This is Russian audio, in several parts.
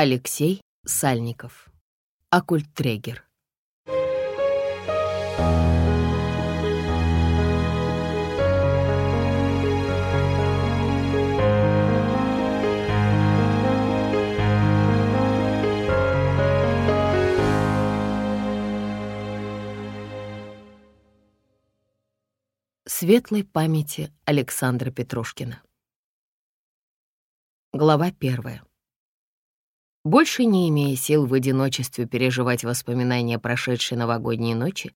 Алексей Сальников. Оккультрегер. Светлой памяти Александра Петрушкина. Глава первая. Больше не имея сил в одиночестве переживать воспоминания прошедшей новогодней ночи,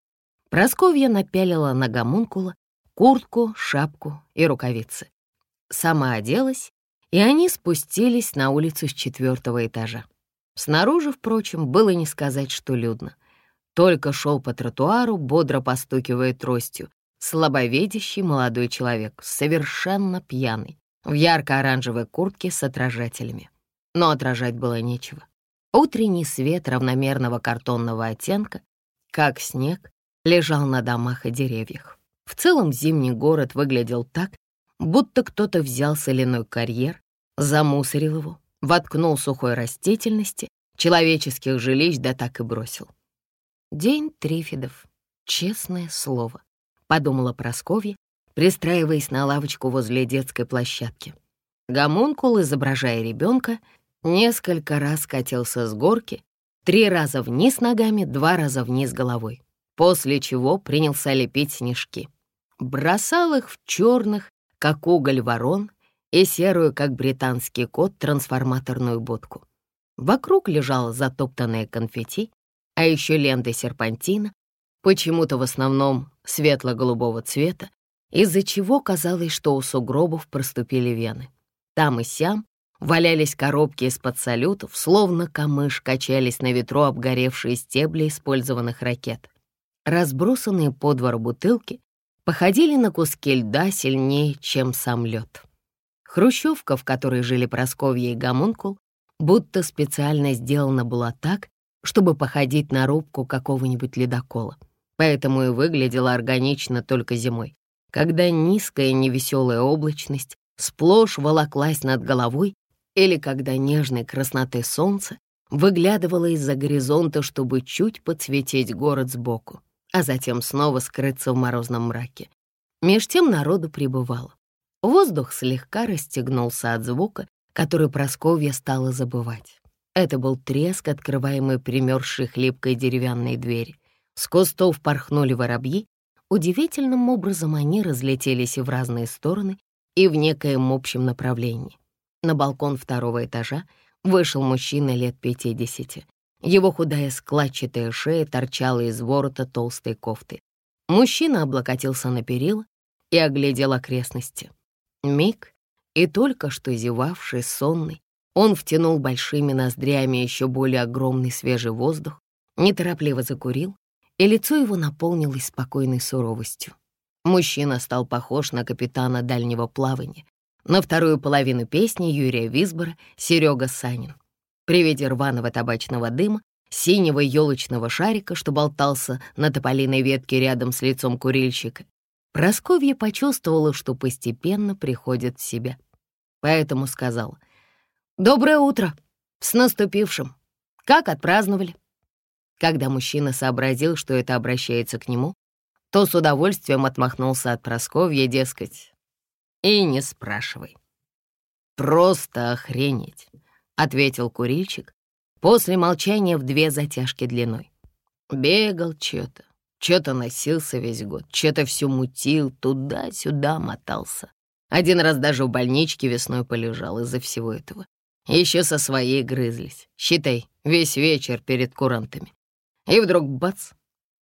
Просковья напялила на гомункула куртку, шапку и рукавицы. Сама оделась, и они спустились на улицу с четвертого этажа. Снаружи, впрочем, было не сказать, что людно. Только шел по тротуару, бодро постукивая тростью, слабовидящий молодой человек, совершенно пьяный, в ярко-оранжевой куртке с отражателями но отражать было нечего. Утренний свет равномерного картонного оттенка, как снег, лежал на домах и деревьях. В целом зимний город выглядел так, будто кто-то взял соляной карьер, замусорил его, воткнул сухой растительности, человеческих жилищ да так и бросил. День Трифидов, честное слово, подумала Просковья, пристраиваясь на лавочку возле детской площадки. Гомункул, изображая ребенка, Несколько раз катился с горки, три раза вниз ногами, два раза вниз головой, после чего принялся лепить снежки. Бросал их в черных, как уголь ворон, и серую, как британский кот, трансформаторную будку. Вокруг лежало затоптанное конфетти, а еще ленты серпантина, почему-то в основном светло-голубого цвета, из-за чего казалось, что у сугробов проступили вены. Там и сям Валялись коробки из-под салютов, словно камыш качались на ветру обгоревшие стебли использованных ракет. Разбросанные по двору бутылки походили на куски льда сильнее, чем сам лед. Хрущевка, в которой жили Просковья и Гомункул, будто специально сделана была так, чтобы походить на рубку какого-нибудь ледокола. Поэтому и выглядела органично только зимой, когда низкая невеселая облачность сплошь волоклась над головой или когда нежной красноты солнца выглядывало из-за горизонта, чтобы чуть подсветить город сбоку, а затем снова скрыться в морозном мраке. Меж тем народу прибывало. Воздух слегка расстегнулся от звука, который Просковья стала забывать. Это был треск, открываемый примерзшей хлипкой деревянной двери. С кустов порхнули воробьи. Удивительным образом они разлетелись и в разные стороны, и в некоем общем направлении. На балкон второго этажа вышел мужчина лет пятидесяти. Его худая складчатая шея торчала из ворота толстой кофты. Мужчина облокотился на перила и оглядел окрестности. Миг, и только что зевавший, сонный, он втянул большими ноздрями еще более огромный свежий воздух, неторопливо закурил, и лицо его наполнилось спокойной суровостью. Мужчина стал похож на капитана дальнего плавания, на вторую половину песни Юрия Висбора Серега Санин. При виде рваного табачного дыма, синего елочного шарика, что болтался на тополиной ветке рядом с лицом курильщика, Просковья почувствовала, что постепенно приходит в себя. Поэтому сказала, «Доброе утро! С наступившим! Как отпраздновали?» Когда мужчина сообразил, что это обращается к нему, то с удовольствием отмахнулся от Просковья, дескать, и не спрашивай. Просто охренеть, ответил курильщик после молчания в две затяжки длиной. Бегал чё-то, чё-то носился весь год, чё-то всё мутил, туда-сюда мотался. Один раз даже в больничке весной полежал из-за всего этого. Еще со своей грызлись. Считай, весь вечер перед курантами. И вдруг бац,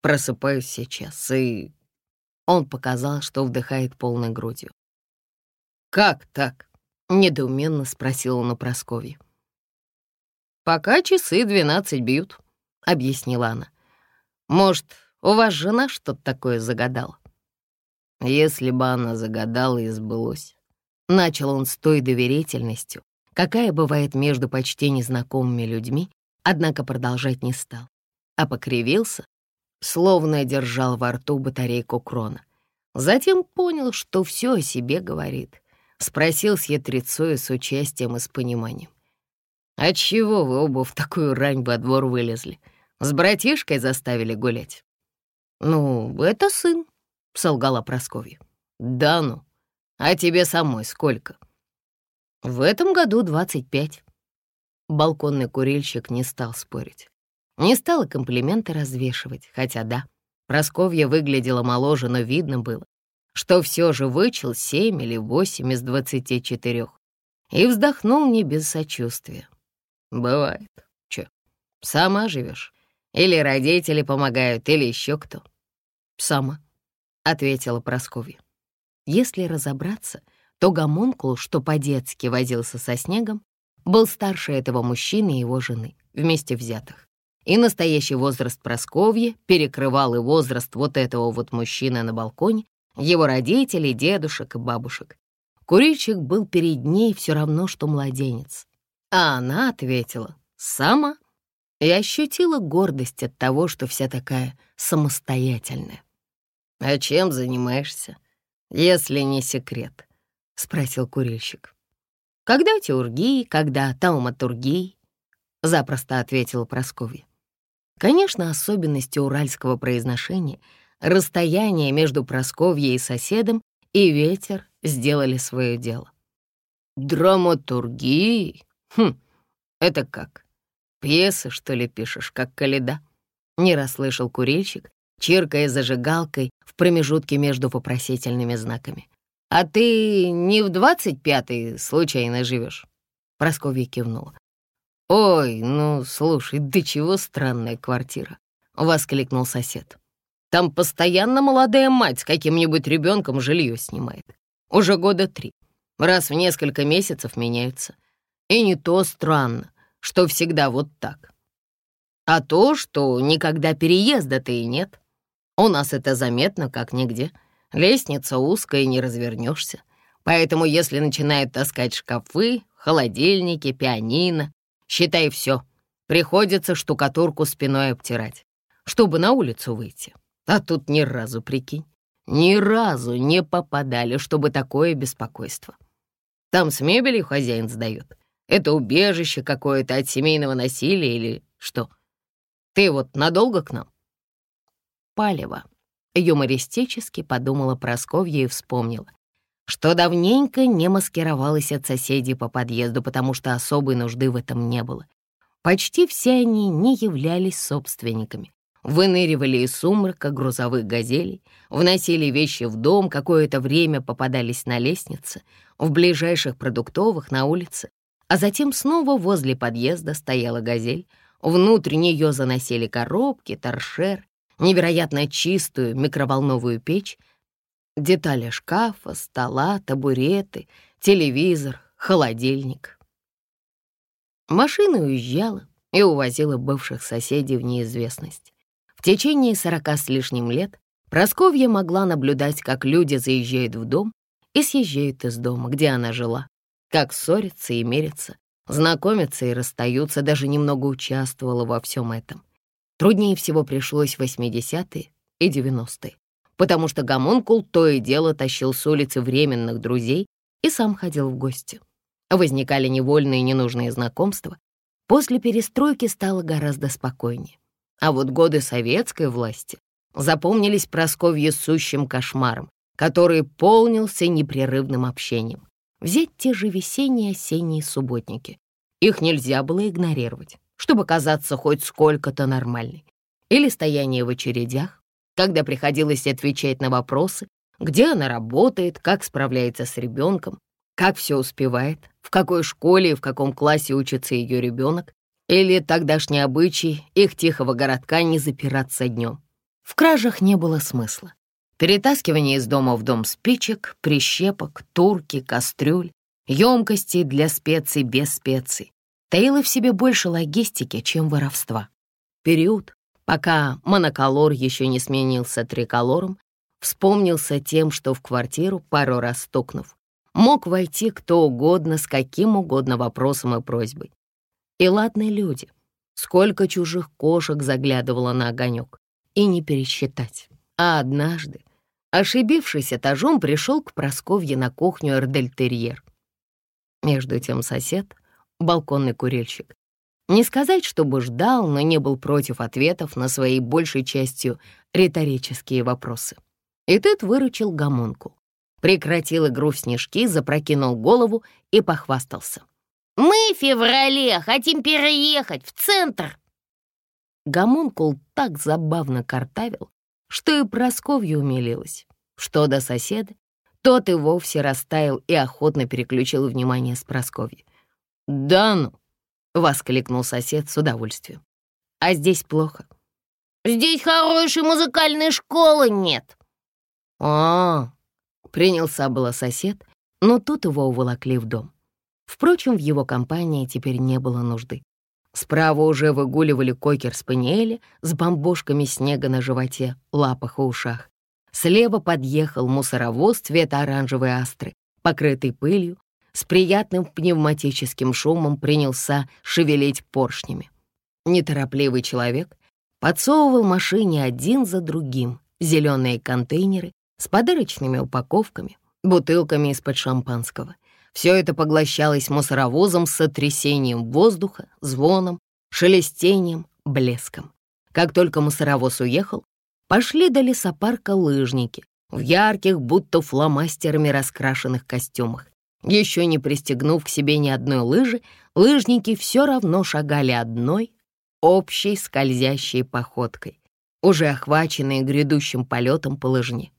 просыпаюсь сейчас, и... Он показал, что вдыхает полной грудью. «Как так?» — недоуменно спросил он у Прасковьи. «Пока часы двенадцать бьют», — объяснила она. «Может, у вас жена что-то такое загадала?» Если бы она загадала и сбылось. Начал он с той доверительностью, какая бывает между почти незнакомыми людьми, однако продолжать не стал, а покривился, словно держал во рту батарейку крона. Затем понял, что все о себе говорит, Спросил с ятрецой с участием и с пониманием. Отчего вы оба в такую рань во двор вылезли? С братишкой заставили гулять?» «Ну, это сын», — солгала Прасковья. «Да ну, а тебе самой сколько?» «В этом году двадцать пять». Балконный курильщик не стал спорить. Не стала комплименты развешивать, хотя да, Просковья выглядела моложе, но видно было, что все же вычел семь или восемь из двадцати четырех. И вздохнул не без сочувствия. «Бывает. Чё, сама живешь? Или родители помогают, или еще кто?» «Сама», — ответила Просковья. Если разобраться, то гомункул, что по-детски возился со снегом, был старше этого мужчины и его жены, вместе взятых. И настоящий возраст Просковьи перекрывал и возраст вот этого вот мужчины на балконе, его родителей, дедушек и бабушек. Курильщик был перед ней все равно, что младенец. А она ответила «сама» и ощутила гордость от того, что вся такая самостоятельная. «А чем занимаешься, если не секрет?» — спросил курильщик. «Когда теургии, когда тауматургии?» — запросто ответила Прасковья. Конечно, особенности уральского произношения, расстояние между Просковьей и соседом и ветер сделали свое дело. «Драматургии? Хм, это как? Пьесы, что ли, пишешь, как Каледа?» Не расслышал курильщик, чиркая зажигалкой в промежутке между вопросительными знаками. «А ты не в двадцать пятый случайно живешь?» Просковья кивнула. «Ой, ну, слушай, да чего странная квартира!» — воскликнул сосед. «Там постоянно молодая мать с каким-нибудь ребенком жилье снимает. Уже года три. Раз в несколько месяцев меняются. И не то странно, что всегда вот так. А то, что никогда переезда-то и нет. У нас это заметно, как нигде. Лестница узкая, не развернешься. Поэтому если начинают таскать шкафы, холодильники, пианино, Считай все. Приходится штукатурку спиной обтирать, чтобы на улицу выйти. А тут ни разу, прикинь, ни разу не попадали, чтобы такое беспокойство. Там с мебелью хозяин сдает. Это убежище какое-то от семейного насилия или что? Ты вот надолго к нам? Палево. Юмористически подумала Просковья и вспомнила, что давненько не маскировалась от соседей по подъезду, потому что особой нужды в этом не было. Почти все они не являлись собственниками. Выныривали из сумрака грузовых газелей, вносили вещи в дом, какое-то время попадались на лестнице, в ближайших продуктовых, на улице, а затем снова возле подъезда стояла газель, внутрь нее заносили коробки, торшер, невероятно чистую микроволновую печь, Детали шкафа, стола, табуреты, телевизор, холодильник. Машина уезжала и увозила бывших соседей в неизвестность. В течение сорока с лишним лет Просковья могла наблюдать, как люди заезжают в дом и съезжают из дома, где она жила, как ссорятся и мерятся, знакомятся и расстаются, даже немного участвовала во всем этом. Труднее всего пришлось в 80-е и 90-е потому что гомункул то и дело тащил с улицы временных друзей и сам ходил в гости. Возникали невольные ненужные знакомства. После перестройки стало гораздо спокойнее. А вот годы советской власти запомнились Просковье сущим кошмаром, который полнился непрерывным общением. Взять те же весенние осенние субботники. Их нельзя было игнорировать, чтобы казаться хоть сколько-то нормальной. Или стояние в очередях, когда приходилось отвечать на вопросы, где она работает, как справляется с ребенком, как все успевает, в какой школе и в каком классе учится ее ребенок, или тогдашний обычай их тихого городка не запираться днем. В кражах не было смысла. Перетаскивание из дома в дом спичек, прищепок, турки, кастрюль, емкости для специй без специй таило в себе больше логистики, чем воровства. Период, пока моноколор еще не сменился триколором, вспомнился тем, что в квартиру, пару раз стукнув, мог войти кто угодно с каким угодно вопросом и просьбой. И ладные люди, сколько чужих кошек заглядывало на огонек, и не пересчитать. А однажды, ошибившись этажом, пришел к Просковье на кухню Эрдельтерьер. Между тем сосед, балконный курильщик. Не сказать, чтобы ждал, но не был против ответов на свои большей частью риторические вопросы. И тут выручил гомункул. Прекратил игру в снежки, запрокинул голову и похвастался. «Мы в феврале хотим переехать в центр!» Гомункул так забавно картавил, что и Просковья умилилась. Что до соседа, тот и вовсе растаял и охотно переключил внимание с Просковьи. «Да ну!» — воскликнул сосед с удовольствием. «А здесь плохо». «Здесь хорошей музыкальной школы нет». «А, принялся было сосед, но тут его уволокли в дом. Впрочем, в его компании теперь не было нужды. Справа уже выгуливали кокер-спаниели с бомбошками снега на животе, лапах и ушах. Слева подъехал мусоровоз цвета оранжевой астры, покрытый пылью, с приятным пневматическим шумом принялся шевелить поршнями. Неторопливый человек подсовывал машине один за другим зеленые контейнеры с подарочными упаковками, бутылками из-под шампанского. Все это поглощалось мусоровозом с сотрясением воздуха, звоном, шелестением, блеском. Как только мусоровоз уехал, пошли до лесопарка лыжники в ярких, будто фломастерами раскрашенных костюмах. Еще не пристегнув к себе ни одной лыжи, лыжники все равно шагали одной, общей скользящей походкой, уже охваченные грядущим полетом по лыжне.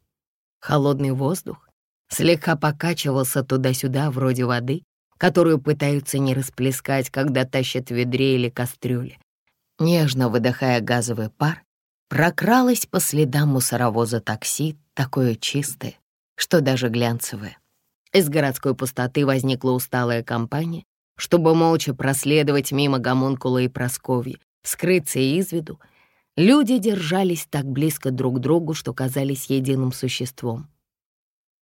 Холодный воздух слегка покачивался туда-сюда вроде воды, которую пытаются не расплескать, когда тащат в ведре или кастрюле. Нежно выдыхая газовый пар, прокралась по следам мусоровоза такси, такое чистое, что даже глянцевое. Из городской пустоты возникла усталая компания, чтобы молча проследовать мимо гомункула и Просковьи, скрыться из виду. Люди держались так близко друг к другу, что казались единым существом.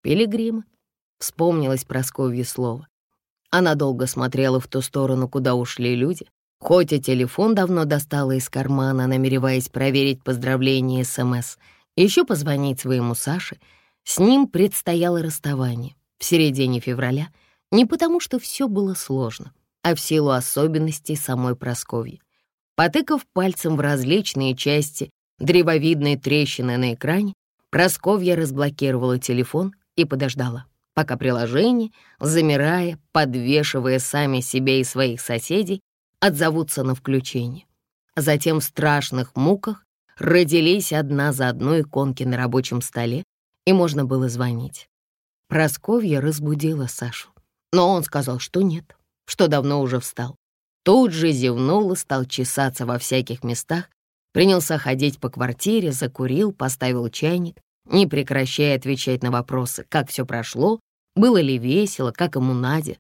«Пилигримы», — вспомнилось Просковье слово. Она долго смотрела в ту сторону, куда ушли люди, хоть и телефон давно достала из кармана, намереваясь проверить поздравления СМС, еще позвонить своему Саше. С ним предстояло расставание в середине февраля, не потому что все было сложно, а в силу особенностей самой Просковьи. Потыкав пальцем в различные части древовидной трещины на экране, Просковья разблокировала телефон и подождала, пока приложение, замирая, подвешивая сами себя и своих соседей, отзовутся на включение. Затем в страшных муках родились одна за одной иконки на рабочем столе, и можно было звонить. Просковья разбудила Сашу, но он сказал, что нет, что давно уже встал. Тут же зевнул и стал чесаться во всяких местах, принялся ходить по квартире, закурил, поставил чайник, не прекращая отвечать на вопросы, как все прошло, было ли весело, как ему Надя.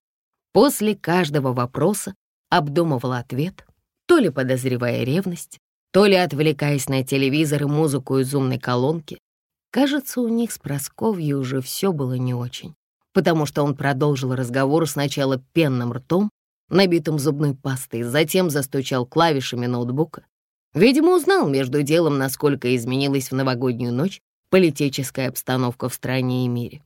После каждого вопроса обдумывал ответ, то ли подозревая ревность, то ли отвлекаясь на телевизор и музыку из умной колонки, Кажется, у них с Просковьей уже все было не очень, потому что он продолжил разговор сначала пенным ртом, набитым зубной пастой, затем застучал клавишами ноутбука. Видимо, узнал между делом, насколько изменилась в новогоднюю ночь политическая обстановка в стране и мире.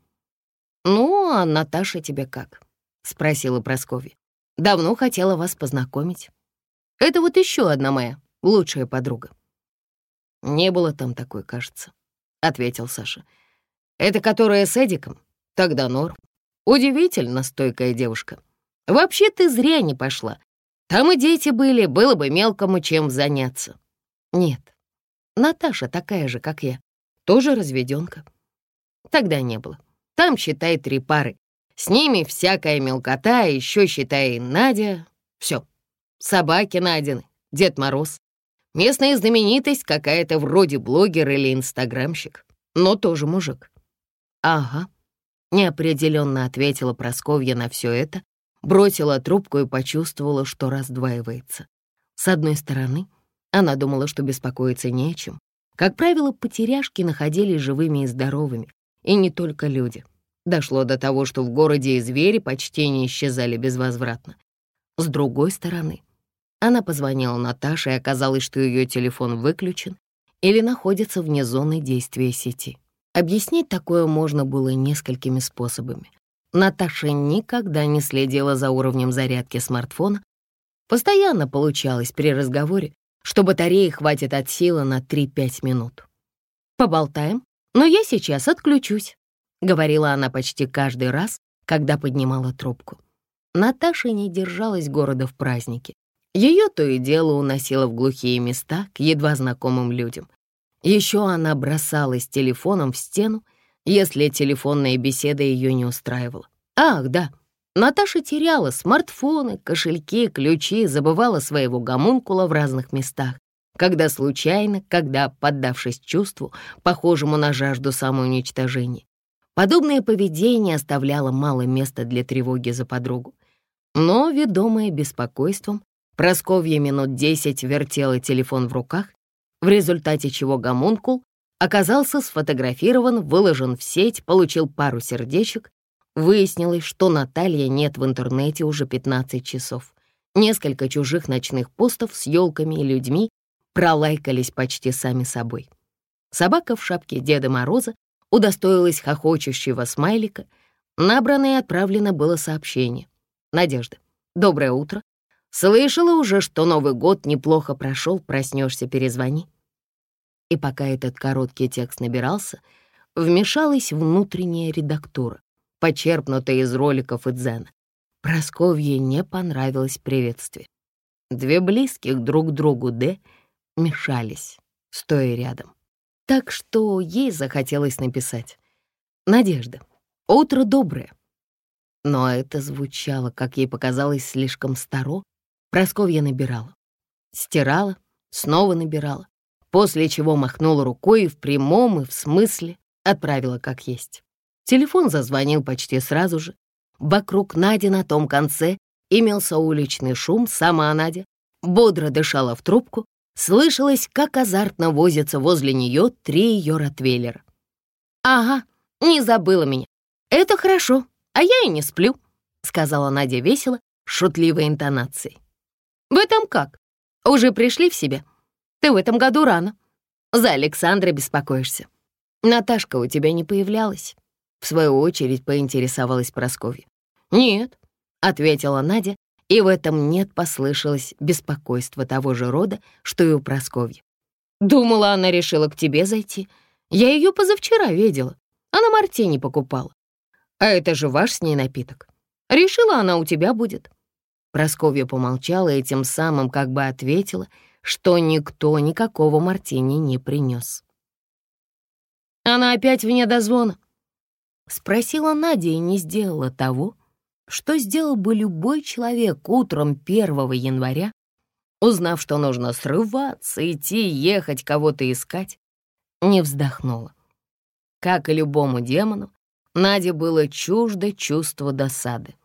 «Ну, а Наташа тебе как?» — спросила Прасковья. «Давно хотела вас познакомить. Это вот еще одна моя лучшая подруга». Не было там такой, кажется. — ответил Саша. «Это которая с Эдиком? Тогда норм. Удивительно стойкая девушка. Вообще ты зря не пошла. Там и дети были, было бы мелкому чем заняться». «Нет, Наташа такая же, как я, тоже разведенка. Тогда не было. Там, считай, три пары. С ними всякая мелкота, еще, считай, Надя. Все. Собаки Надины, Дед Мороз. Местная знаменитость какая-то вроде блогер или инстаграмщик, но тоже мужик. Ага, неопределенно ответила Просковья на все это, бросила трубку и почувствовала, что раздваивается. С одной стороны, она думала, что беспокоиться не о чем. Как правило, потеряшки находились живыми и здоровыми, и не только люди. Дошло до того, что в городе и звери почти не исчезали безвозвратно. С другой стороны, она позвонила Наташе, и оказалось, что ее телефон выключен или находится вне зоны действия сети. Объяснить такое можно было несколькими способами. Наташа никогда не следила за уровнем зарядки смартфона. Постоянно получалось при разговоре, что батареи хватит от силы на 3-5 минут. «Поболтаем, но я сейчас отключусь», — говорила она почти каждый раз, когда поднимала трубку. Наташа не держалась города в празднике. Ее то и дело уносило в глухие места к едва знакомым людям. Еще она бросалась телефоном в стену, если телефонная беседа ее не устраивала. Ах, да, Наташа теряла смартфоны, кошельки, ключи, забывала своего гомункула в разных местах, когда случайно, когда, поддавшись чувству, похожему на жажду самоуничтожения. Подобное поведение оставляло мало места для тревоги за подругу. Но, ведомая беспокойством, Просковья минут десять вертела телефон в руках, в результате чего гомункул оказался сфотографирован, выложен в сеть, получил пару сердечек Выяснилось, что Наталья нет в интернете уже 15 часов. Несколько чужих ночных постов с елками и людьми пролайкались почти сами собой. Собака в шапке Деда Мороза удостоилась хохочущего смайлика. Набрано и отправлено было сообщение. «Надежда, доброе утро. Слышала уже, что Новый год неплохо прошел, проснешься, перезвони». И пока этот короткий текст набирался, вмешалась внутренняя редактура почерпнутое из роликов и дзена. Просковье не понравилось приветствие. Две близких друг другу Д мешались, стоя рядом. Так что ей захотелось написать «Надежда, утро доброе». Но это звучало, как ей показалось, слишком старо. Просковья набирала. Стирала, снова набирала, после чего махнула рукой и в прямом, и в смысле отправила как есть. Телефон зазвонил почти сразу же. Вокруг Нади на том конце имелся уличный шум, сама Надя бодро дышала в трубку, слышалось, как азартно возятся возле нее три ее ротвейлера. «Ага, не забыла меня. Это хорошо, а я и не сплю», — сказала Надя весело, шутливой интонацией. «Вы там как? Уже пришли в себя? Ты в этом году рано. За Александра беспокоишься. Наташка у тебя не появлялась. В свою очередь поинтересовалась Прасковья. «Нет», — ответила Надя, и в этом «нет» послышалось беспокойство того же рода, что и у Прасковьи. «Думала, она решила к тебе зайти. Я ее позавчера видела. Она мартини покупала. А это же ваш с ней напиток. Решила, она у тебя будет». Просковья помолчала и тем самым как бы ответила, что никто никакого мартини не принес. «Она опять вне дозвона», Спросила Надя и не сделала того, что сделал бы любой человек утром 1 января, узнав, что нужно срываться, идти, ехать, кого-то искать, не вздохнула. Как и любому демону, Наде было чуждо чувство досады.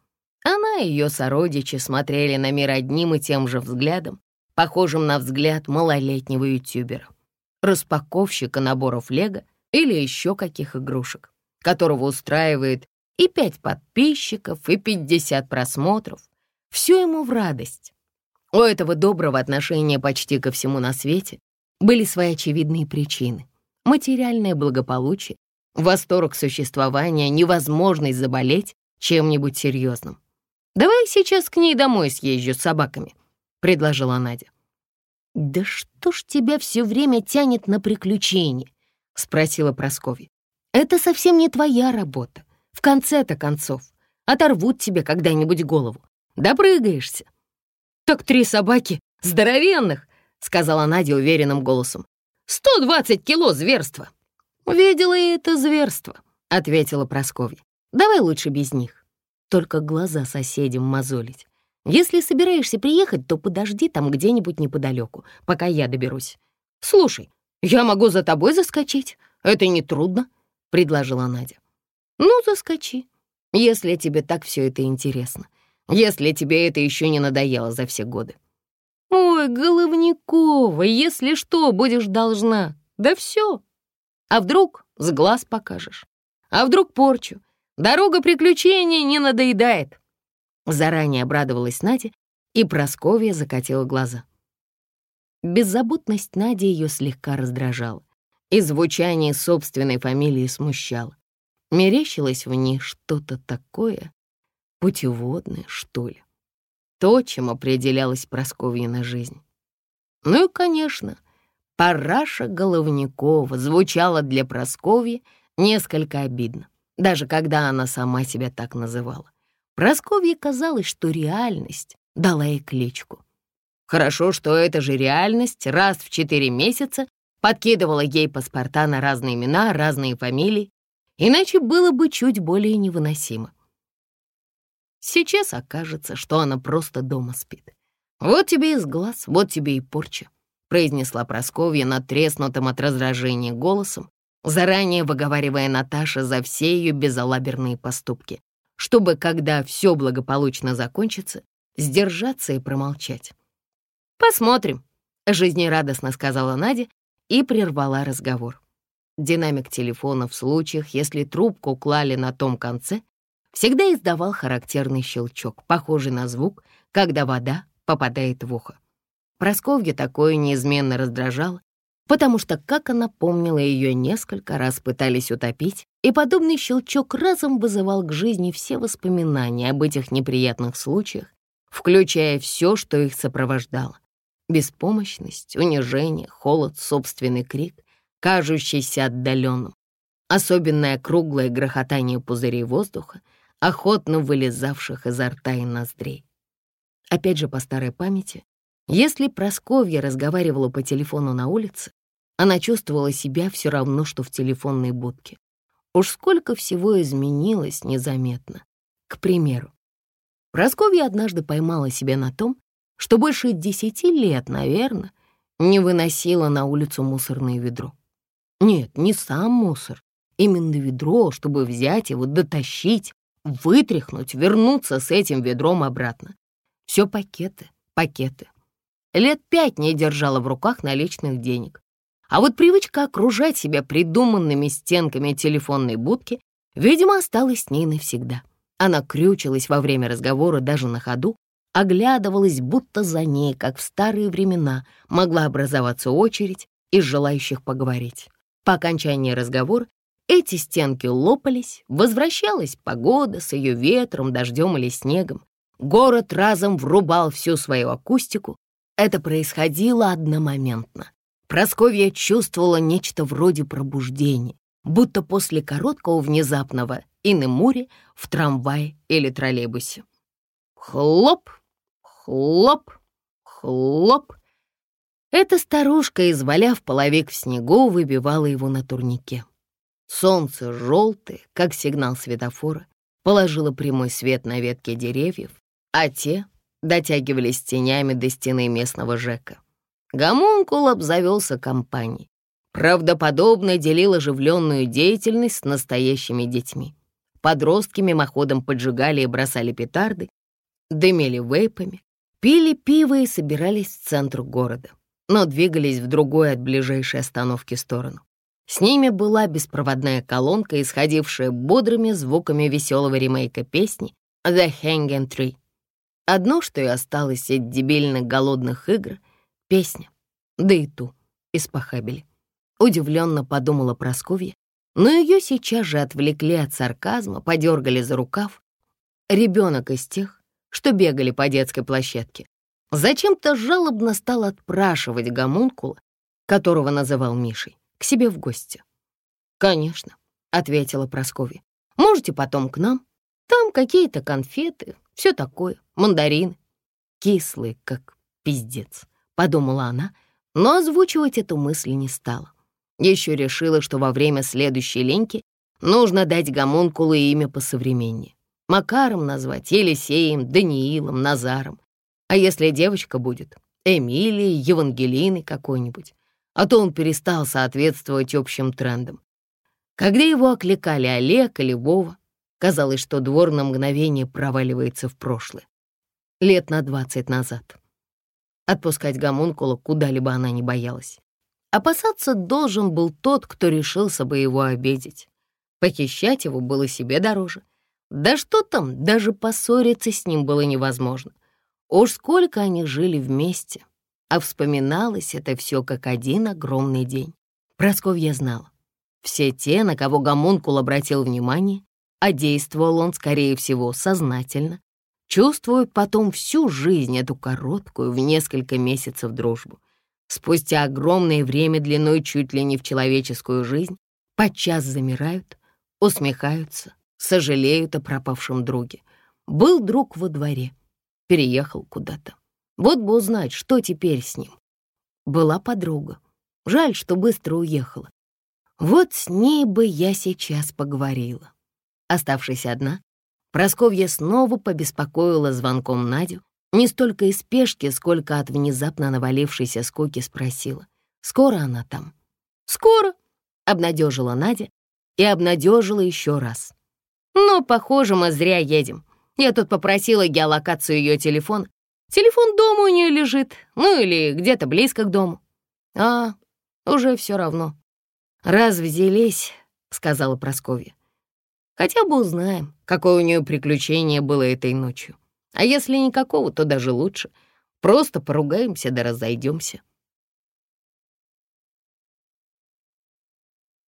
Она и ее сородичи смотрели на мир одним и тем же взглядом, похожим на взгляд малолетнего ютубера, распаковщика наборов лего или еще каких игрушек которого устраивает и пять подписчиков, и пятьдесят просмотров. Все ему в радость. У этого доброго отношения почти ко всему на свете были свои очевидные причины. Материальное благополучие, восторг существования, невозможность заболеть чем-нибудь серьезным. «Давай сейчас к ней домой съезжу с собаками», — предложила Надя. «Да что ж тебя все время тянет на приключения?» — спросила Прасковья. Это совсем не твоя работа. В конце-то концов, оторвут тебе когда-нибудь голову. Допрыгаешься. Так три собаки здоровенных, сказала Надя уверенным голосом. «Сто двадцать кило зверства!» «Видела и это зверство», — ответила Прасковья. «Давай лучше без них. Только глаза соседям мозолить. Если собираешься приехать, то подожди там где-нибудь неподалеку, пока я доберусь. Слушай, я могу за тобой заскочить, это не трудно. — предложила Надя. «Ну, заскочи, если тебе так все это интересно, если тебе это еще не надоело за все годы». «Ой, Головникова, если что, будешь должна. Да все. А вдруг с глаз покажешь? А вдруг порчу? Дорога приключений не надоедает». Заранее обрадовалась Надя, и Просковья закатила глаза. Беззаботность Нади ее слегка раздражала и звучание собственной фамилии смущало. Мерещилось в ней что-то такое, путеводное, что ли. То, чем определялась Просковьина жизнь. Ну и, конечно, параша Головникова звучала для Просковьи несколько обидно, даже когда она сама себя так называла. Просковье казалось, что реальность дала ей кличку. Хорошо, что эта же реальность раз в четыре месяца подкидывала ей паспорта на разные имена, разные фамилии, иначе было бы чуть более невыносимо. Сейчас окажется, что она просто дома спит. Вот тебе и сглаз, вот тебе и порча, произнесла Просковья надтреснутым от раздражения голосом, заранее выговаривая Наташе за все ее безалаберные поступки, чтобы, когда все благополучно закончится, сдержаться и промолчать. «Посмотрим», — жизнерадостно сказала Надя и прервала разговор. Динамик телефона в случаях, если трубку клали на том конце, всегда издавал характерный щелчок, похожий на звук, когда вода попадает в ухо. Просковья такое неизменно раздражало, потому что, как она помнила, ее несколько раз пытались утопить, и подобный щелчок разом вызывал к жизни все воспоминания об этих неприятных случаях, включая все, что их сопровождало. Беспомощность, унижение, холод, собственный крик, кажущийся отдаленным. Особенное круглое грохотание пузырей воздуха, охотно вылезавших изо рта и ноздрей. Опять же, по старой памяти, если Просковья разговаривала по телефону на улице, она чувствовала себя все равно, что в телефонной будке. Уж сколько всего изменилось незаметно. К примеру, Просковья однажды поймала себя на том, что больше десяти лет, наверное, не выносила на улицу мусорное ведро. Нет, не сам мусор, именно ведро, чтобы взять его, дотащить, вытряхнуть, вернуться с этим ведром обратно. Все пакеты, пакеты. Лет пять не держала в руках наличных денег. А вот привычка окружать себя придуманными стенками телефонной будки, видимо, осталась с ней навсегда. Она крючилась во время разговора даже на ходу, оглядывалась, будто за ней, как в старые времена, могла образоваться очередь из желающих поговорить. По окончании разговора эти стенки лопались, возвращалась погода с ее ветром, дождем или снегом. Город разом врубал всю свою акустику. Это происходило одномоментно. Просковья чувствовала нечто вроде пробуждения, будто после короткого внезапного инемури в трамвае или троллейбусе. Хлоп, хлоп, хлоп. Эта старушка, изваляв половик в снегу, выбивала его на турнике. Солнце желтое, как сигнал светофора, положило прямой свет на ветки деревьев, а те дотягивались тенями до стены местного ЖЭКа. Гомункул обзавелся компанией. Правдоподобно делил оживленную деятельность с настоящими детьми. Подростки мимоходом поджигали и бросали петарды, дымили вейпами, пили пиво и собирались в центр города, но двигались в другой от ближайшей остановки сторону. С ними была беспроводная колонка, исходившая бодрыми звуками веселого ремейка песни «The Hanging Tree». Одно, что и осталось от дебильных голодных игр — Песня, да и ту, испохабили. Удивленно подумала Просковья, но ее сейчас же отвлекли от сарказма, подергали за рукав. Ребенок из тех, что бегали по детской площадке, зачем-то жалобно стал отпрашивать гомункула, которого называл Мишей, к себе в гости. «Конечно», — ответила Просковья. «Можете потом к нам. Там какие-то конфеты, все такое, мандарины. Кислые, как пиздец» подумала она, но озвучивать эту мысль не стала. Еще решила, что во время следующей леньки нужно дать гомункулу имя посовременнее. Макаром назвать, Елисеем, Даниилом, Назаром. А если девочка будет, Эмилией, Евангелиной какой-нибудь, а то он перестал соответствовать общим трендам. Когда его окликали Олег или Вова, казалось, что двор на мгновение проваливается в прошлое. Лет на двадцать назад. Отпускать гомункула куда-либо она не боялась. Опасаться должен был тот, кто решился бы его обидеть. Похищать его было себе дороже. Да что там, даже поссориться с ним было невозможно. Уж сколько они жили вместе, а вспоминалось это все как один огромный день. Просковья знала. все те, на кого гомункул обратил внимание, а действовал он, скорее всего, сознательно, чувствуют потом всю жизнь эту короткую в несколько месяцев дружбу. Спустя огромное время длиной чуть ли не в человеческую жизнь подчас замирают, усмехаются, сожалеют о пропавшем друге. Был друг во дворе, переехал куда-то. Вот бы узнать, что теперь с ним. Была подруга. Жаль, что быстро уехала. Вот с ней бы я сейчас поговорила. Оставшись одна, Просковья снова побеспокоила звонком Надю. Не столько из спешки, сколько от внезапно навалившейся скуки спросила. «Скоро она там?» «Скоро», — обнадежила Надя и обнадежила еще раз. «Но, похоже, мы зря едем. Я тут попросила геолокацию ее телефона. Телефон дома у нее лежит, ну или где-то близко к дому». «А, уже все равно». «Раз взялись», — сказала Просковья. «Хотя бы узнаем, какое у нее приключение было этой ночью. А если никакого, то даже лучше. Просто поругаемся да разойдемся».